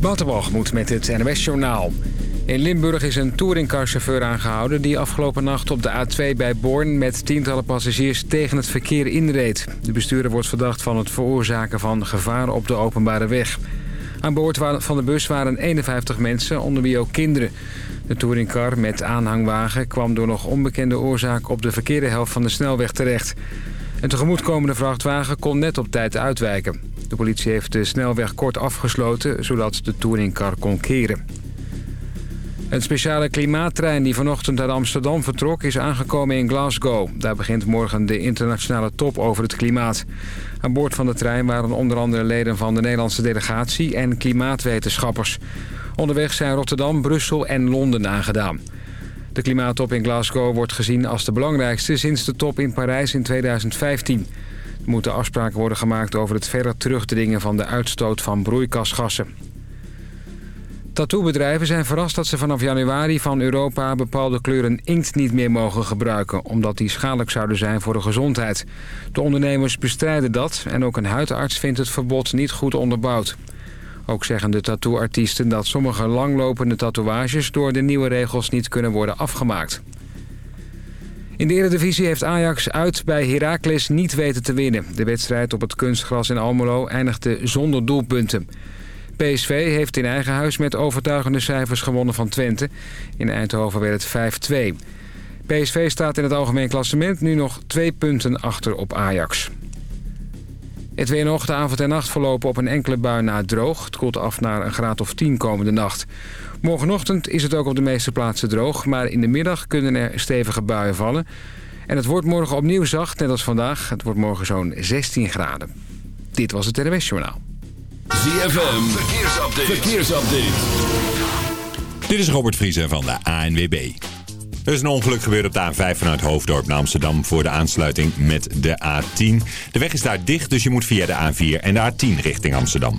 Waterbalgemoed met het NWS Journaal. In Limburg is een touringcarchauffeur aangehouden... die afgelopen nacht op de A2 bij Born met tientallen passagiers tegen het verkeer inreed. De bestuurder wordt verdacht van het veroorzaken van gevaren op de openbare weg. Aan boord van de bus waren 51 mensen, onder wie ook kinderen. De touringcar met aanhangwagen kwam door nog onbekende oorzaak... op de verkeerde helft van de snelweg terecht. Een tegemoetkomende vrachtwagen kon net op tijd uitwijken. De politie heeft de snelweg kort afgesloten... zodat de touringcar kon keren. Een speciale klimaattrein die vanochtend uit Amsterdam vertrok... is aangekomen in Glasgow. Daar begint morgen de internationale top over het klimaat. Aan boord van de trein waren onder andere leden van de Nederlandse delegatie... en klimaatwetenschappers. Onderweg zijn Rotterdam, Brussel en Londen aangedaan. De klimaattop in Glasgow wordt gezien als de belangrijkste... sinds de top in Parijs in 2015. Moeten afspraken worden gemaakt over het verder terugdringen... van de uitstoot van broeikasgassen. Tattoobedrijven zijn verrast dat ze vanaf januari van Europa bepaalde kleuren inkt niet meer mogen gebruiken, omdat die schadelijk zouden zijn voor de gezondheid. De ondernemers bestrijden dat en ook een huidarts vindt het verbod niet goed onderbouwd. Ook zeggen de tattooartiesten dat sommige langlopende tatoeages door de nieuwe regels niet kunnen worden afgemaakt. In de Eredivisie heeft Ajax uit bij Heracles niet weten te winnen. De wedstrijd op het kunstgras in Almelo eindigde zonder doelpunten. PSV heeft in eigen huis met overtuigende cijfers gewonnen van Twente. In Eindhoven werd het 5-2. PSV staat in het algemeen klassement nu nog twee punten achter op Ajax. Het weer nog. De avond en nacht verlopen op een enkele bui na droog. Het koelt af naar een graad of 10 komende nacht. Morgenochtend is het ook op de meeste plaatsen droog. Maar in de middag kunnen er stevige buien vallen. En het wordt morgen opnieuw zacht, net als vandaag. Het wordt morgen zo'n 16 graden. Dit was het NWS Journaal. ZFM, verkeersupdate. verkeersupdate. Dit is Robert Vriezen van de ANWB. Er is een ongeluk gebeurd op de A5 vanuit Hoofddorp naar Amsterdam voor de aansluiting met de A10. De weg is daar dicht, dus je moet via de A4 en de A10 richting Amsterdam.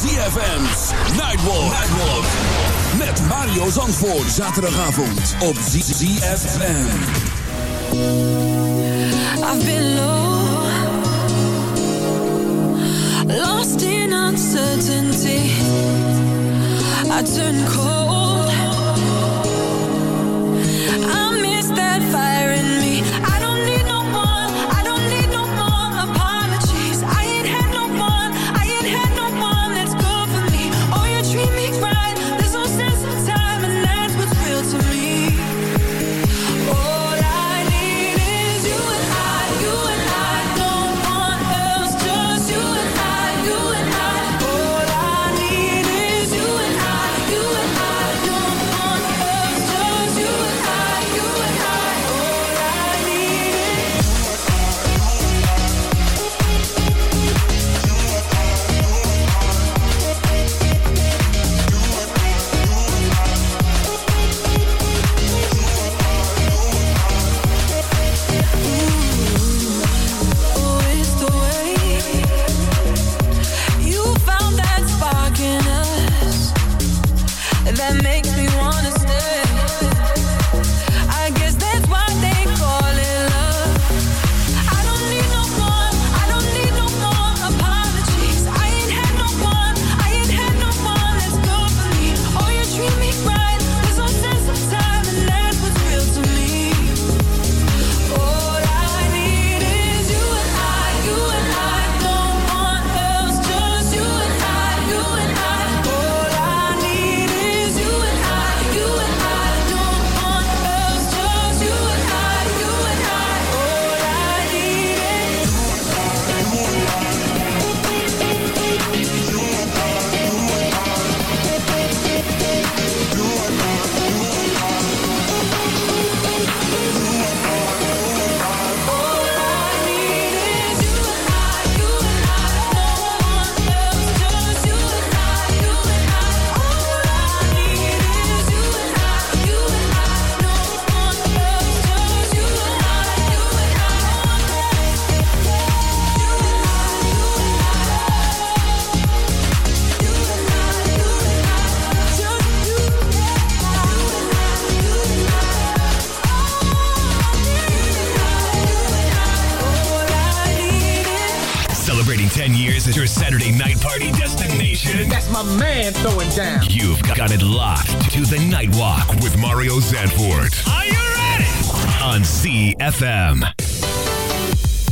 ZFM's Nightwalk. Nightwalk. Met Mario Zandvoort. Zaterdagavond op ZFM. I've been low, lost in uncertainty. I turn cold. I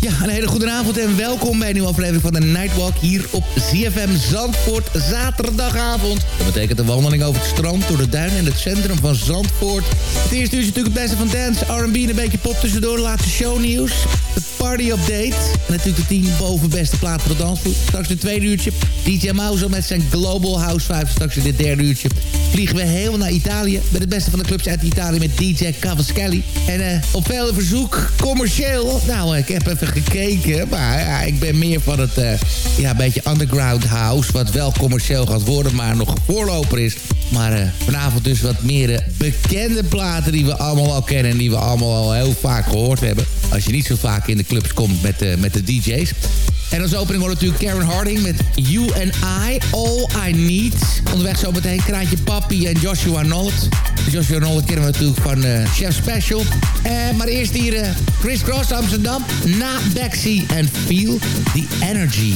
Ja, een hele goede avond en welkom bij een nieuwe aflevering van de Nightwalk hier op ZFM Zandvoort zaterdagavond. Dat betekent een wandeling over het strand, door de duinen en het centrum van Zandvoort. Het eerste uur is natuurlijk het beste van dance, R&B en een beetje pop tussendoor. Laatste shownieuws, party update en natuurlijk de 10 boven beste plaat voor de dansvloer. Straks het tweede uurtje, DJ Mauzo met zijn Global House 5. Straks in dit derde uurtje vliegen we helemaal naar Italië met het beste van de clubs uit Italië met DJ Cavaschelli. En uh, op vele verzoek, commercieel. Nou, ik heb even gekeken. Maar ik ben meer van het uh, ja, beetje underground house. Wat wel commercieel gaat worden, maar nog voorloper is. Maar uh, vanavond dus wat meer bekende platen die we allemaal al kennen. En die we allemaal al heel vaak gehoord hebben. Als je niet zo vaak in de clubs komt met, uh, met de DJ's. En als opening wordt natuurlijk Karen Harding met You and I, All I Need. Onderweg zometeen Kraantje Papi en Joshua Nolt. Joshua Nolt kennen we natuurlijk van uh, Chef Special. Uh, maar eerst hier uh, Chris Cross Amsterdam. Na Bexy en Feel the Energy.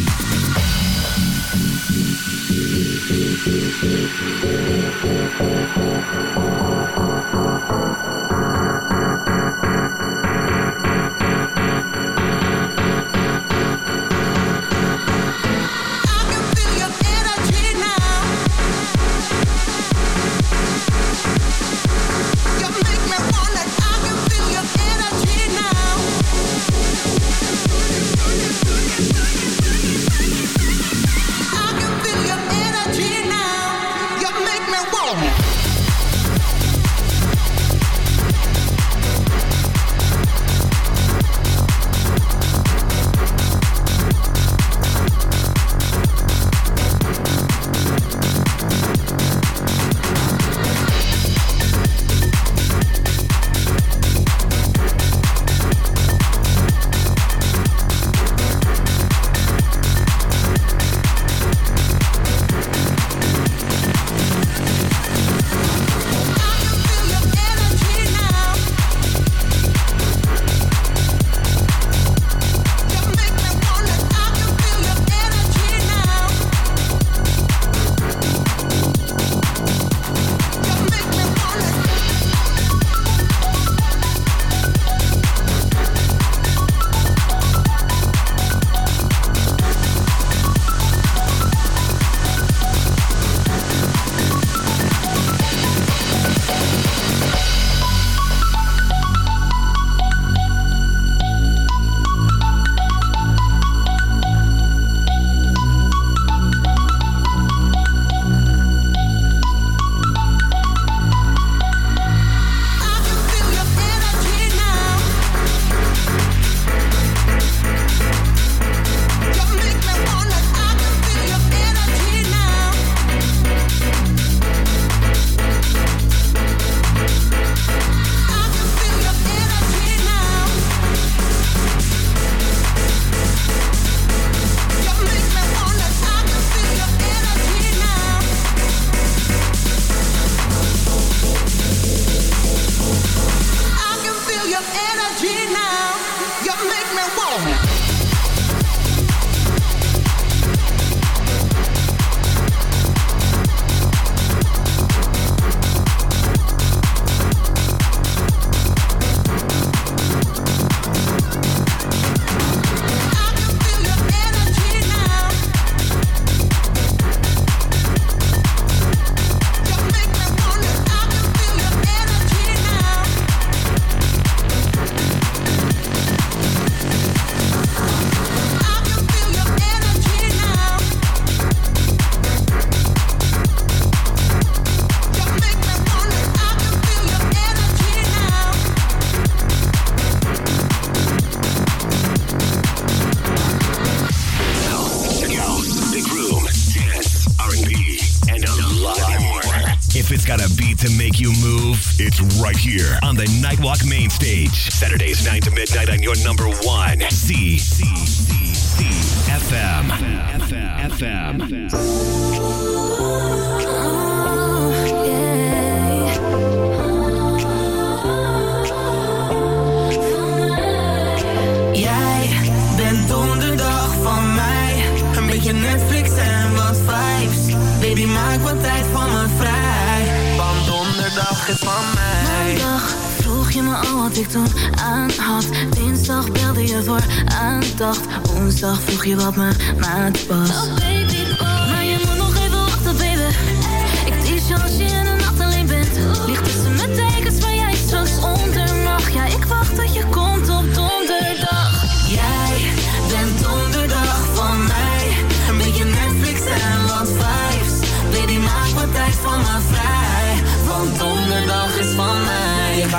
Main stage. Saturdays 9 to midnight on your number ik toen aan had. Dinsdag belde je voor aandacht. Woensdag vroeg je wat mijn maat was.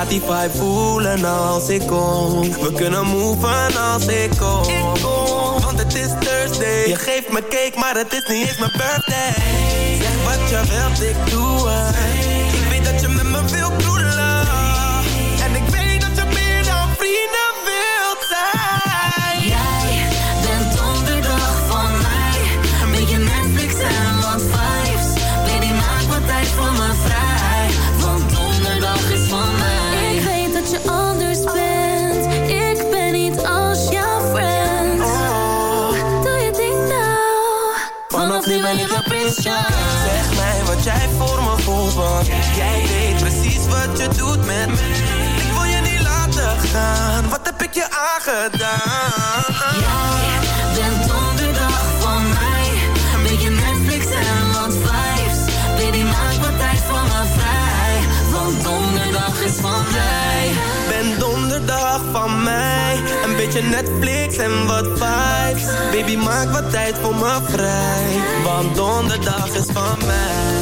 Gaat die vibe voelen als ik kom. We kunnen moven als ik kom. Want het is Thursday. Je geeft me cake, maar het is niet eens mijn birthday. Zeg wat je wilt, ik doe het. Zeg mij wat jij voor me voelt, want jij weet precies wat je doet met me. Ik wil je niet laten gaan, wat heb ik je aangedaan? Jij bent donderdag van mij. Een beetje Netflix en wat vibes. Baby, maak wat tijd voor me vrij. Want donderdag is van mij. Ben donderdag van mij, beetje Netflix en wat vibes. Baby, maak wat tijd voor me vrij, want donderdag is van mij.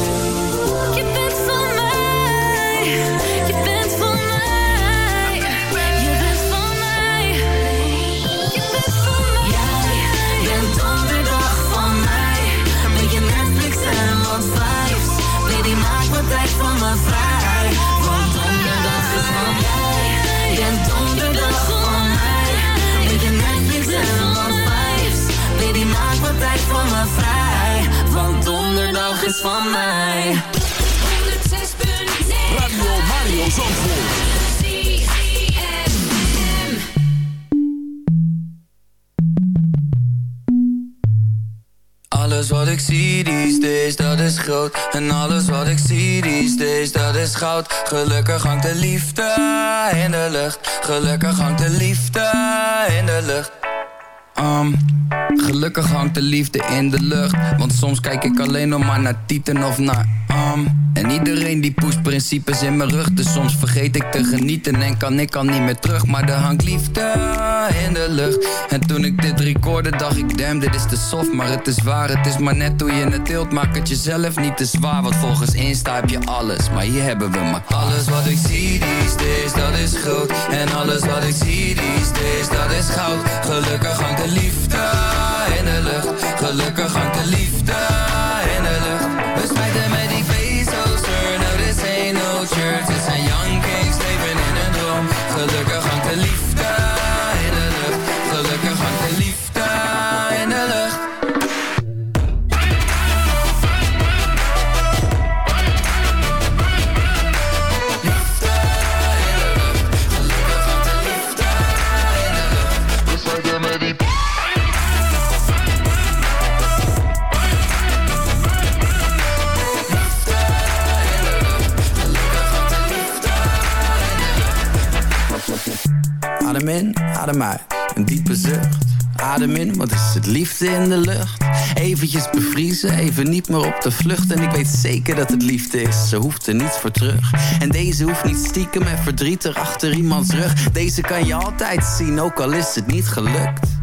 Je bent van mij. Je bent van mij. Je bent van mij. Je bent van mij. Jij bent donderdag van mij. Een beetje Netflix en wat vibes. Baby, maak wat tijd voor me vrij. Want donderdag is van mij. Tijd voor me vrij. Want donderdag is van mij. Radio Mario Zandvoort. Alles wat ik zie days, dat is groot En alles wat ik zie these days, dat is goud Gelukkig hangt de liefde in de lucht Gelukkig hangt de liefde in de lucht Um, gelukkig hangt de liefde in de lucht. Want soms kijk ik alleen nog maar naar tieten of naar um, En iedereen die poest principes in mijn rug. Dus soms vergeet ik te genieten en kan ik al niet meer terug. Maar er hangt liefde in de lucht. En toen ik dit recorde dacht ik damn dit is te soft. Maar het is waar, het is maar net hoe je het deelt Maak het jezelf niet te zwaar Want volgens Insta heb je alles. Maar hier hebben we maar alles wat ik zie these days dat is groot En alles wat ik zie these days dat is goud. Gelukkig hangt de liefde in de lucht. Gelukkig hangt de liefde een diepe zucht. Adem in, wat is het liefde in de lucht? Eventjes bevriezen, even niet meer op de vlucht. En ik weet zeker dat het liefde is, ze hoeft er niets voor terug. En deze hoeft niet stiekem en verdrietig achter iemands rug. Deze kan je altijd zien, ook al is het niet gelukt.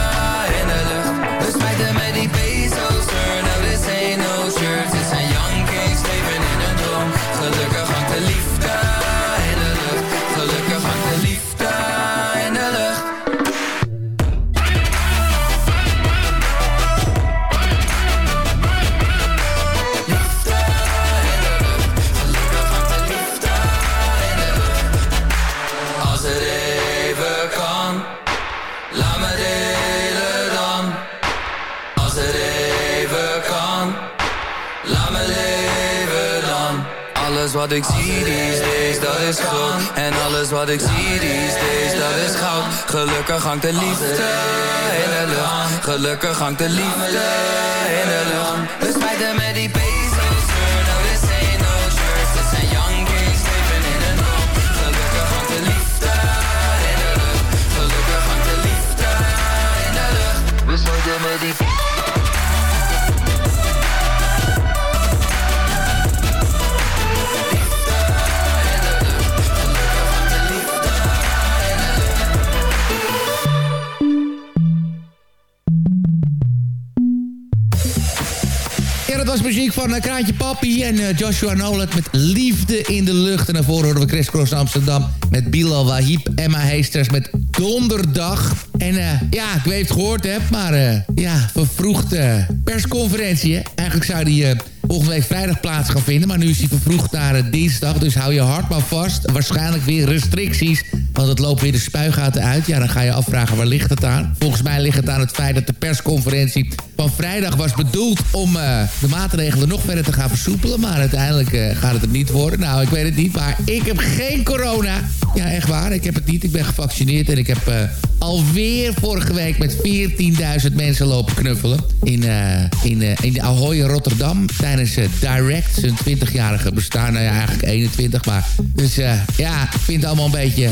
wat ik zie these days, dat is goud. En alles wat ik zie these days, dat is goud. Gelukkig hangt de liefde in de lucht. Gelukkig hangt de liefde in de lucht. We spijten met die van Kraantje Papi en eh, Joshua Nolet met Liefde in de Lucht. En daarvoor horen we Chris Cross Amsterdam met Bilal Wahib. Emma Heesters met Donderdag. En eh, ja, ik weet het gehoord hebt, maar ja, vervroegde persconferentie. Eigenlijk zou die volgende week vrijdag plaats gaan vinden. Maar nu is die vervroegd naar dinsdag. Dus hou je hart maar vast. Waarschijnlijk weer restricties. Want het loopt weer de spuigaten uit. Ja, dan ga je afvragen waar ligt het aan. Volgens mij ligt het aan het feit dat de persconferentie van vrijdag was bedoeld... om uh, de maatregelen nog verder te gaan versoepelen. Maar uiteindelijk uh, gaat het er niet worden. Nou, ik weet het niet, maar ik heb geen corona. Ja, echt waar. Ik heb het niet. Ik ben gevaccineerd en ik heb uh, alweer vorige week met 14.000 mensen lopen knuffelen. In, in, in de Ahoy Rotterdam. Tijdens Direct, zijn 20-jarige bestaan. Nou ja, eigenlijk 21. Maar dus ja, ik vind het allemaal een beetje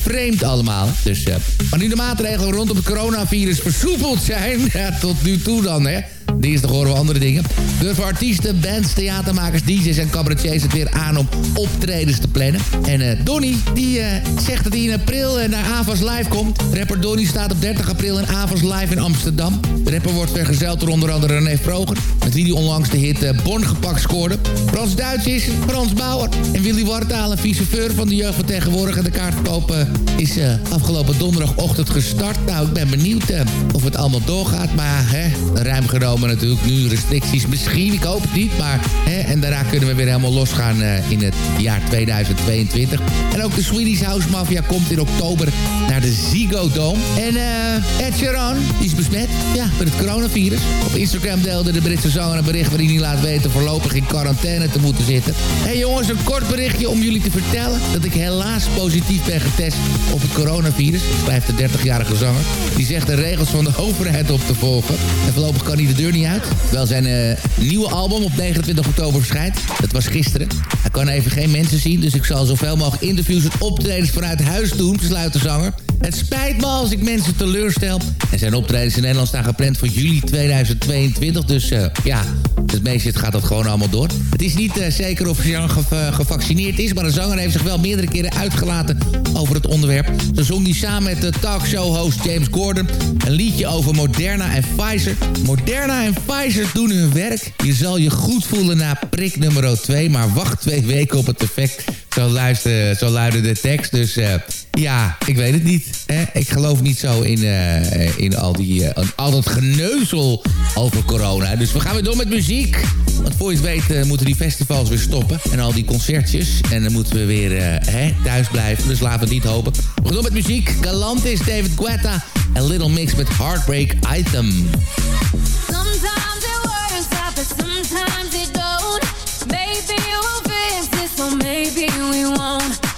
vreemd allemaal. Dus, maar nu de maatregelen rondom het coronavirus versoepeld zijn. Ja, tot nu toe dan, hè. Dinsdag horen we andere dingen. Durven artiesten, bands, theatermakers, DJ's en cabaretiers het weer aan om optredens te plannen. En uh, Donny, die uh, zegt dat hij in april uh, naar Avas Live komt. Rapper Donny staat op 30 april in Avas Live in Amsterdam. De rapper wordt vergezeld door onder andere René Vroger. Met wie hij onlangs de hit Bon gepakt scoorde. Frans Duits is Frans Bauer. En Willy Wartaal, een vice-veur van de jeugd van tegenwoordig. En de kaartverkoop is afgelopen donderdagochtend gestart. Nou, ik ben benieuwd of het allemaal doorgaat. Maar hè, ruim genomen natuurlijk nu restricties. Misschien, ik hoop het niet. Maar, hè, en daarna kunnen we weer helemaal losgaan uh, in het jaar 2022. En ook de Swedish House Mafia komt in oktober naar de Ziggo Dome. En uh, Ed Sheeran is besmet ja, met het coronavirus. Op Instagram deelde de Britse zanger een bericht waarin hij laat weten voorlopig in quarantaine te moeten zitten. Hé hey jongens, een kort berichtje om jullie te vertellen dat ik helaas positief ben getest op het coronavirus. Blijft de 30-jarige zanger. Die zegt de regels van de overheid op te volgen. En voorlopig kan hij de deur niet uit. Terwijl zijn uh, nieuwe album op 29 oktober verschijnt. Dat was gisteren. Hij kan even geen mensen zien, dus ik zal zoveel mogelijk interviews en optredens vanuit huis doen, besluit de zanger. Het spijt me als ik mensen teleurstel. En zijn optredens in Nederland staan gepland voor juli 2022. Dus uh, ja, het meeste gaat dat gewoon allemaal door. Het is niet uh, zeker of Jean ge gevaccineerd is... maar de zanger heeft zich wel meerdere keren uitgelaten over het onderwerp. Zo zong hij samen met de talkshow-host James Gordon... een liedje over Moderna en Pfizer. Moderna en Pfizer doen hun werk. Je zal je goed voelen na prik nummer 2... maar wacht twee weken op het effect. Zo, luister, zo luidde de tekst. Dus uh, ja, ik weet het niet. Hè? Ik geloof niet zo in, uh, in al, die, uh, al dat geneuzel over corona. Dus we gaan weer door met muziek. Want voor je het weet moeten die festivals weer stoppen. En al die concertjes. En dan moeten we weer hè, thuis blijven. Dus laten we het niet hopen. We gaan door met muziek. Galantis, David Guetta. En Little Mix met Heartbreak Item. Sometimes maybe we won't.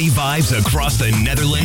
Party vibes across the Netherlands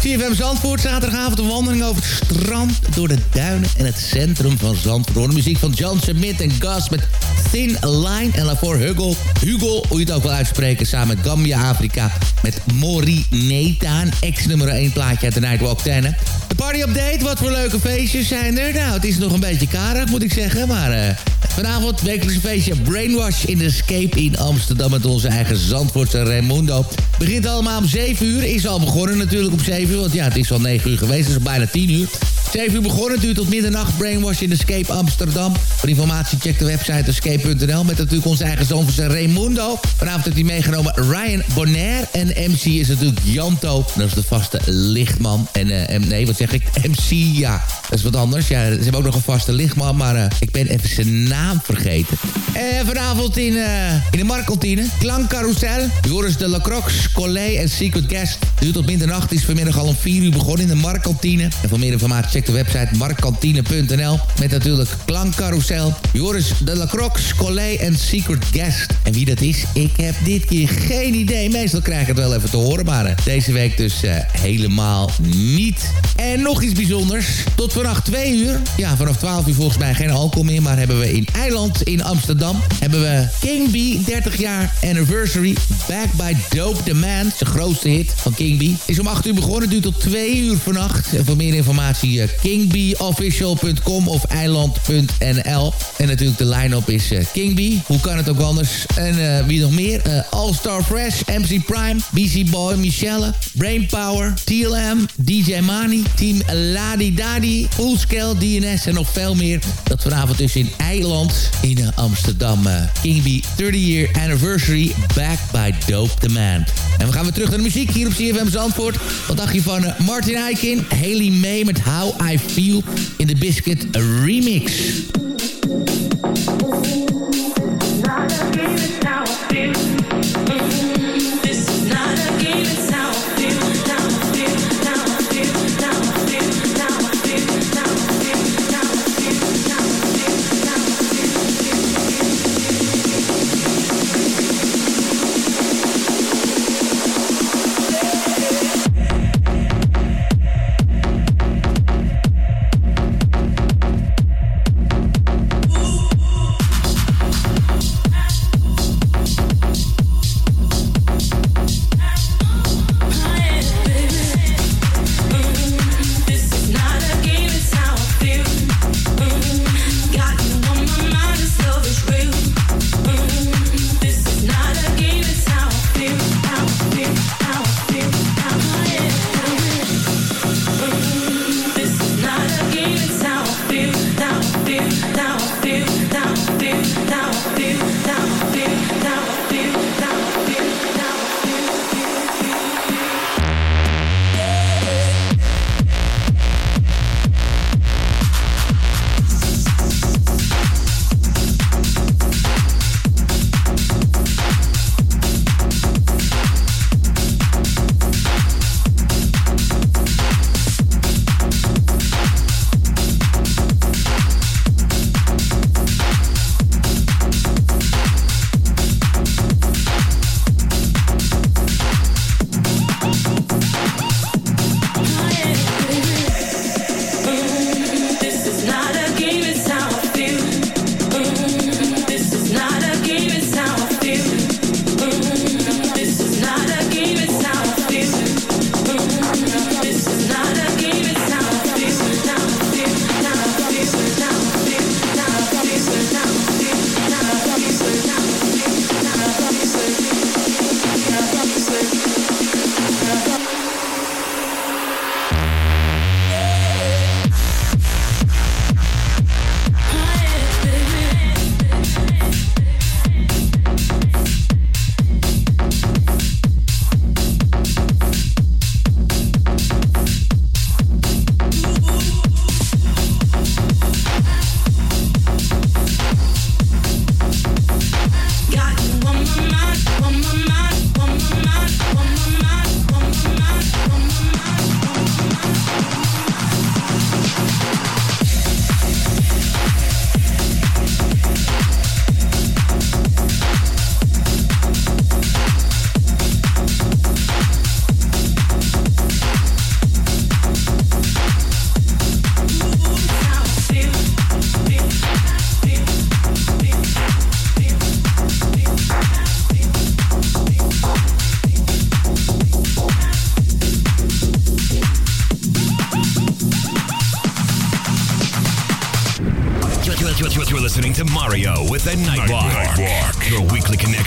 CFM Zandvoort, zaterdagavond een wandeling over het strand... door de duinen en het centrum van Zandvoort. De muziek van John Smith en Gus met Thin Line. En daarvoor Hugo, Hugo, hoe je het ook wil uitspreken... samen met Gambia Afrika met Mori Neta. Een ex-nummer 1 plaatje uit de Nightwalk 10. hè. De party update, wat voor leuke feestjes zijn er? Nou, het is nog een beetje karig, moet ik zeggen. Maar eh, vanavond wekelijks feestje Brainwash in Escape in Amsterdam... met onze eigen Zandvoortse Raimundo. Begint allemaal om 7 uur. Is al begonnen natuurlijk om 7 uur. Want ja, het is al 9 uur geweest. Het is bijna 10 uur. 7 uur begonnen. Duurt tot middernacht. Brainwash in Escape Amsterdam. Voor informatie check de website escape.nl. Met natuurlijk onze eigen Zandvoortse Raimundo. Vanavond heeft hij meegenomen Ryan Bonaire. En MC is natuurlijk Janto. Dat is de vaste lichtman. En, eh, nee, wat zeg ik? MC, ja. Dat is wat anders. Ja, ze hebben ook nog een vaste lichtman. Maar eh, ik ben even zijn naam vergeten. En vanavond in, eh, in de Marktkantine. Klankcarousel. Joris de Lacroix, Collet en Secret Guest. Duurt tot middernacht. Is vanmiddag al om 4 uur begonnen in de Marktkantine. En voor meer informatie de website marktkantine.nl. Met natuurlijk Klankcarousel. Joris de Lacroix, Collet en Secret Guest. En wie dat is, ik heb dit keer geen idee. Meestal krijg ik het wel even te horen. Maar eh, deze week dus eh, helemaal niet. En nog iets bijzonders. Tot vannacht 2 uur. Ja, vanaf 12 uur volgens mij geen alcohol meer. Maar hebben we in Eiland in Amsterdam. Hebben we King B 30 jaar anniversary. Back by Dope the Man. De grootste hit van King B. Is om 8 uur begonnen. Duurt tot 2 uur vannacht. En voor meer informatie eh, kingbofficial.com of eiland.nl. En natuurlijk de line-up is B. Hoe kan het ook anders? En eh, wie nog meer? Eh, All Star Fresh, MC Prime, BC Boy, Michelle, Brainpower, TLM, DJ Mani, Team Ladi Dadi, Fullscale, DNS en nog veel meer. Dat vanavond dus in Eiland in Amsterdam. King B 30 year anniversary, back by Dope the Man. En we gaan weer terug naar de muziek hier op CFM Zandvoort. Wat dacht je van Martin Eikin, Haley May met How I Feel in de Biscuit remix.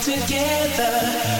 together.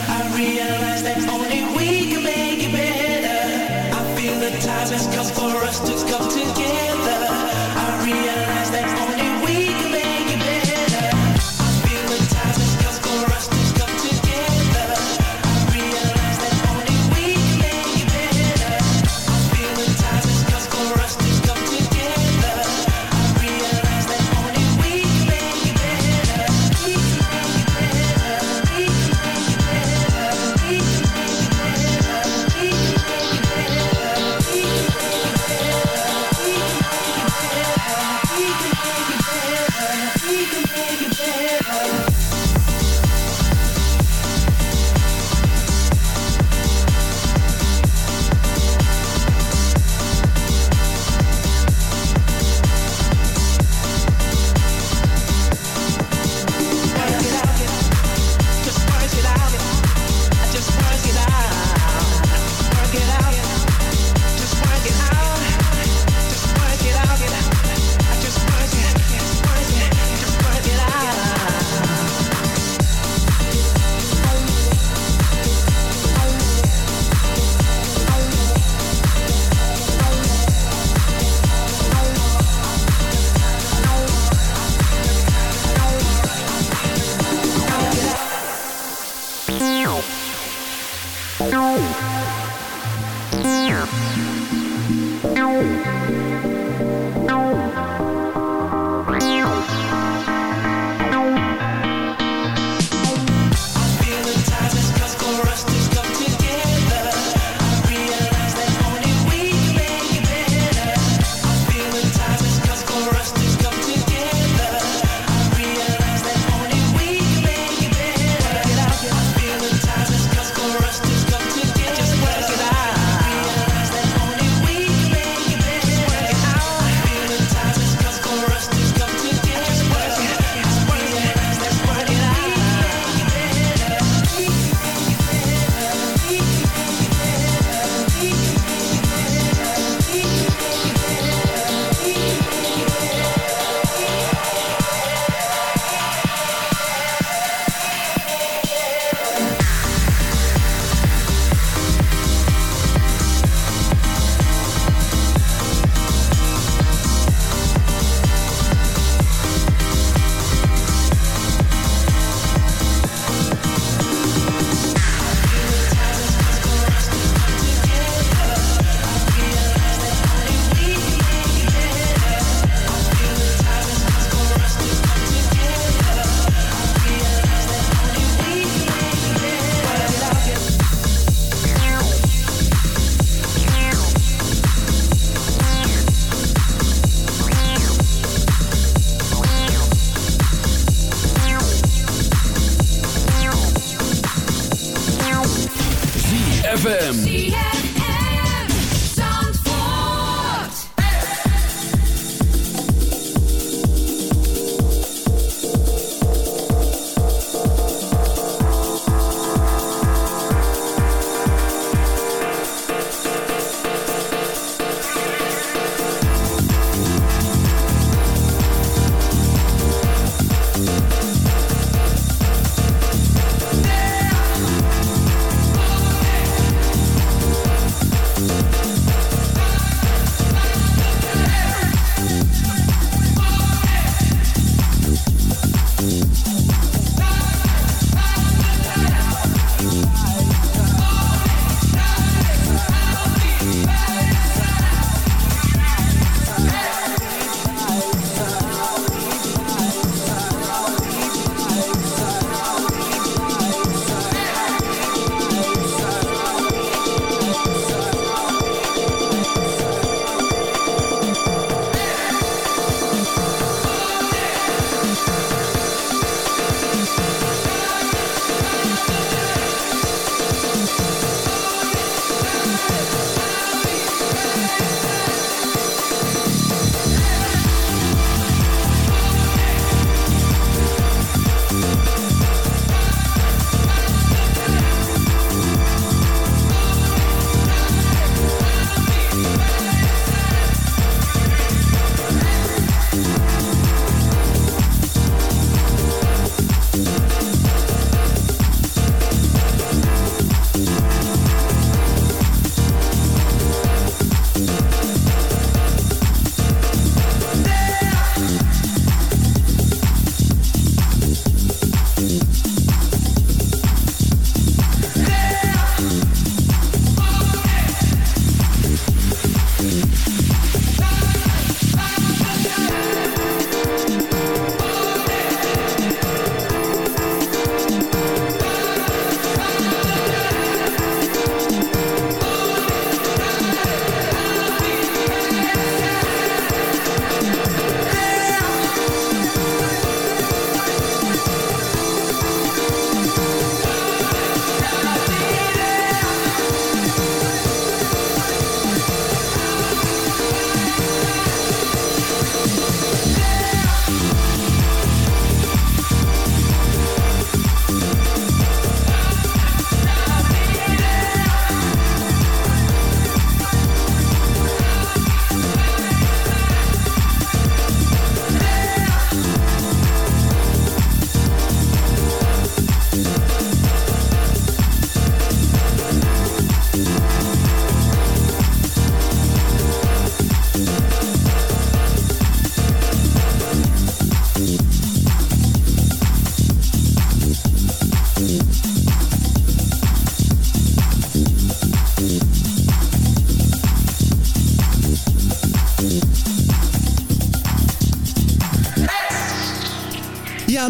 Thank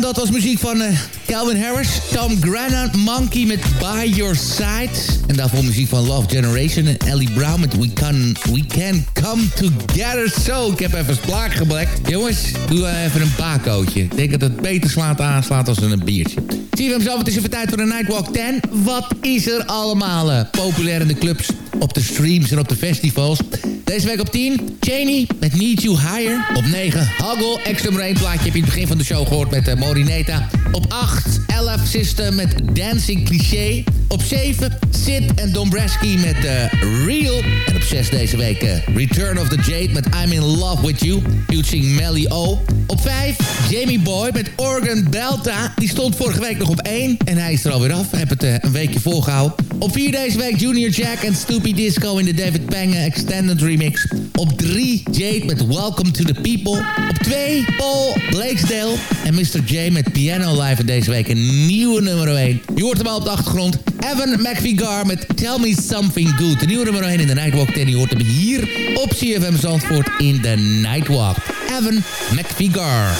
dat was muziek van uh, Calvin Harris. Tom Grennan, Monkey met By Your Side. En daarvoor muziek van Love Generation en Ellie Brown met We Can, We Can Come Together. Zo, ik heb even splaak geblekt. Jongens, doe even een bakootje. Ik denk dat het beter slaat aanslaat als een biertje. Zie je hem zo, het is even tijd voor de Nightwalk 10. Wat is er allemaal uh, populair in de clubs, op de streams en op de festivals? Deze week op 10, Cheney met Need You Higher. Op 9, Huggle, extra brain plaatje heb je in het begin van de show gehoord met uh, Morineta. Op 8, 11 System met Dancing Cliché. Op 7, Sid en Dombrowski met uh, Real. En op 6 deze week uh, Return of the Jade met I'm in Love With You. Featuring Melly O. Op 5, Jamie Boy met Organ Belta. Die stond vorige week nog op 1. En hij is er alweer af. Heeft het uh, een weekje volgehouden. Op 4 deze week Junior Jack en Stoopy Disco in de David Pengen Extended Remix. Op 3 Jade met Welcome to the People. Op 2 Paul Blakesdale en Mr. J met Piano Live. Deze week een nieuwe nummer 1. Je hoort hem al op de achtergrond. Evan McVigar met Tell Me Something Good. De nieuwe nummer 1 in de Nightwalk 10. Je hoort hem hier op CFM Zandvoort in de Nightwalk. Evan McVigar.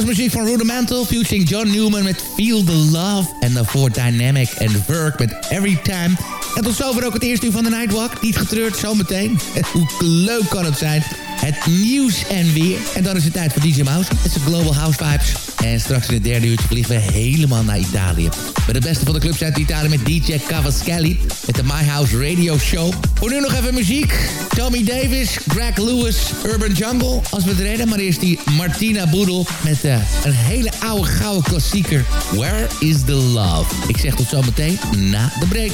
was muziek van Rudimental, featuring John Newman met Feel the Love. En daarvoor Dynamic and Work met Every Time. En tot zover ook het eerste uur van de Nightwalk. Niet getreurd, zometeen. Hoe leuk kan het zijn het nieuws en weer. En dan is het tijd voor DJ Mouse. Het is Global House Vibes. En straks in het derde uurtje vliegen we helemaal naar Italië. Met het beste van de clubs uit Italië met DJ Cavaschelli. Met de My House Radio Show. Voor nu nog even muziek. Tommy Davis, Greg Lewis, Urban Jungle. Als we het redden, maar eerst die Martina Boedel. Met uh, een hele oude gouden klassieker. Where is the love? Ik zeg tot zometeen na de break.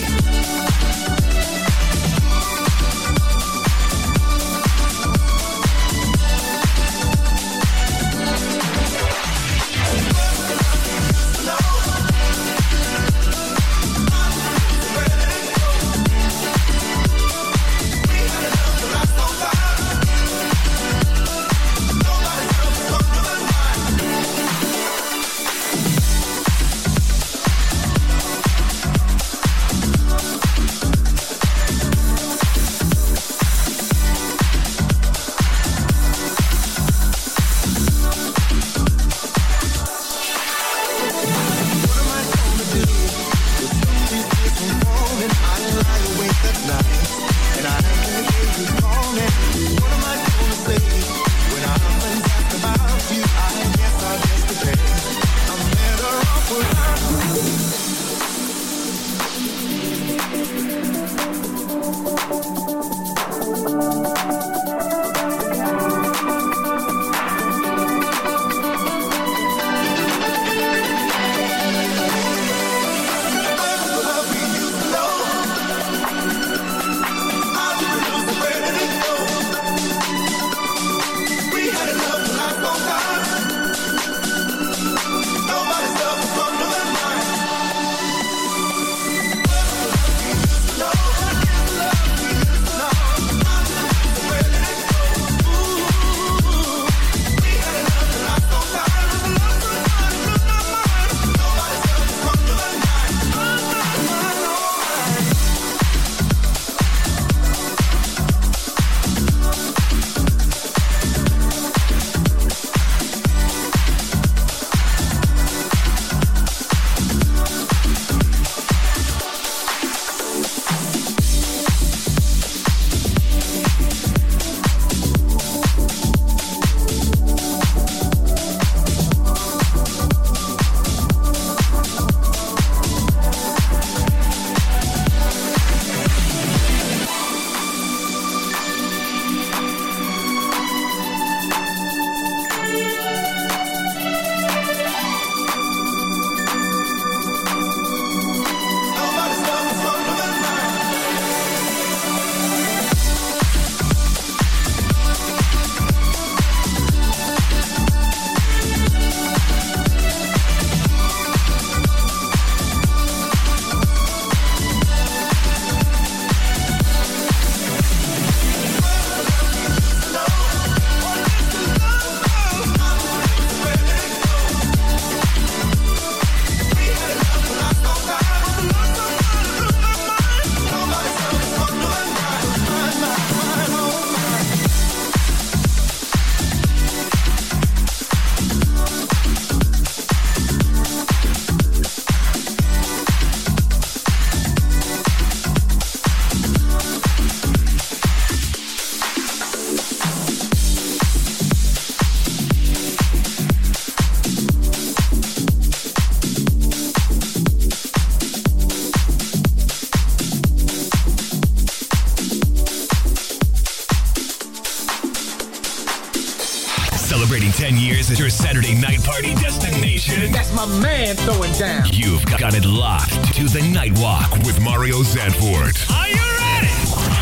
Man throwing down. You've got it locked to the Night Walk with Mario Zanfort. Are you ready?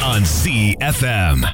On CFM.